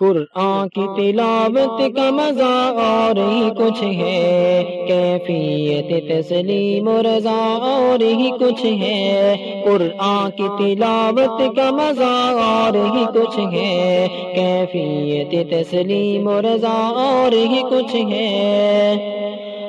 قرآن کی تلاوت کا مزہ اور ہی کچھ ہے۔ کیفیت، تسلیم و رضا اور ہی کچھ ہے۔ قرآن کی تلاوت کا مزہ اور ہی کچھ ہے۔ کیفیت، تسلیم و رضا اور ہی کچھ ہے۔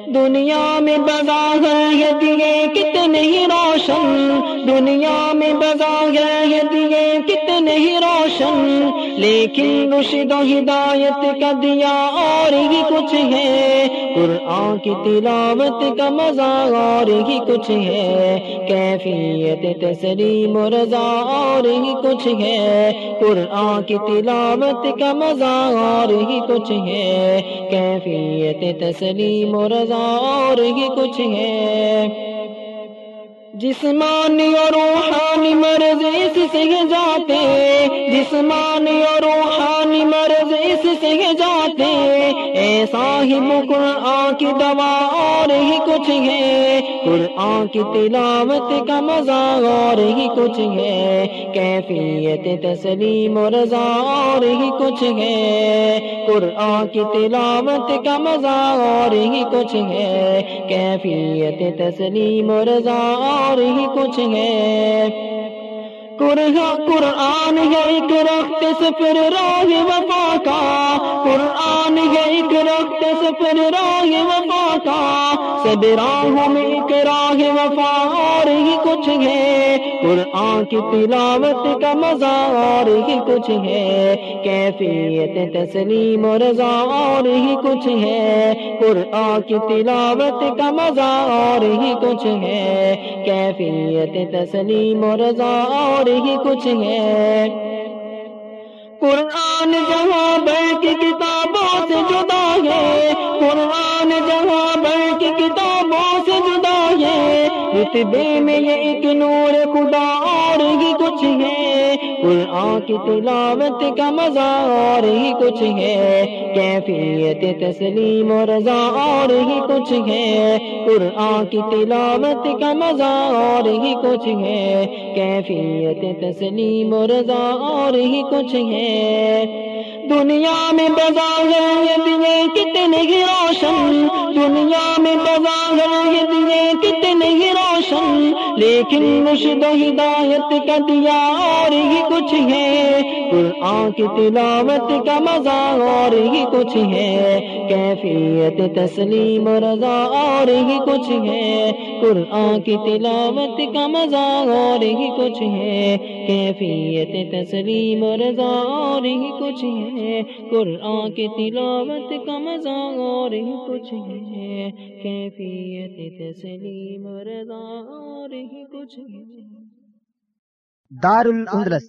دنیا میں بظاہر دیے کتنے ہی روشن۔ دنیا میں بظاہر دیے کتنے ہی روشن۔ لیکن رشد و ہدایت کا دیا اور ہی کچھ ہے۔ قرآن کی تلاوت کا مزہ اور ہی کچھ ہے۔ کیفیت تسلیم و رضا اور ہی کچھ ہے۔ قرآن کی تلاوت کا مزہ اور ہی کچھ ہے۔ کیفیت تسلیم و رضا اور ہی کچھ ہے۔ جسمانی اور روحانی مرض اس سے جاتے جسمانی اور روحانی مرض اس سے جاتے ایسا ہی قرآن کی دوا اور ہی کچھ ہے۔ قرآن کی تلاوت کا مزہ اور ہی کچھ ہے۔ کیفیت تسلیم و رضا اور ہی کچھ ہے۔ قرآن کی تلاوت کا مزہ اور ہی کچھ ہے۔ کیفیت تسلیم و رضا اور ہی کچھ ہے۔ قرآن ہے ایک رخت سے پھر راہ وفا کا۔ قرآن ہے ایک رخت سے پھر راہ وفا کا۔ سب راہوں میں ایک راہ وفا اور ہی کچھ ہے۔ قرآن کی تلاوت کا مزہ اور ہی کچھ ہے۔ کیفیت تسلیم و رضا اور ہی کچھ ہے۔ قرآن کی تلاوت کا مزہ اور ہی کچھ ہے۔ کیفیت تسلیم و رضا اور ہی کچھ ہے۔ قرآن جہاں ہے رتبے میں یہ ایک نور خدا اور ہی کچھ ہے۔ قرآن کی تلاوت کا مزہ اور ہی کچھ ہے۔ کیفیت تسلیم و رضا اور ہی کچھ ہے۔ قرآن کی تلاوت کا مزہ اور ہی کچھ ہے۔ کیفیت تسلیم و رضا اور ہی کچھ ہے۔ دنیا میں بظاہر دیے کتنے ہی روشن۔ دنیا میں بظاہر دیے لیکن رشد ہدایت کا دیا ہی کچھ ہے۔ قرآن کی تلاوت کا مزہ اور ہی کچھ ہے، کیفیت تسلیم و رضا اور ہی کچھ ہے۔ قرآن کی تلاوت کا مزہ اور ہی کچھ ہے، کیفیت تسلیم و رضا اور ہی کچھ ہے۔ قرآن کی تلاوت کا مزہ اور ہی کچھ ہے، کیفیت تسلیم و رضا اور ہی کچھ ہے۔ دار الاندلس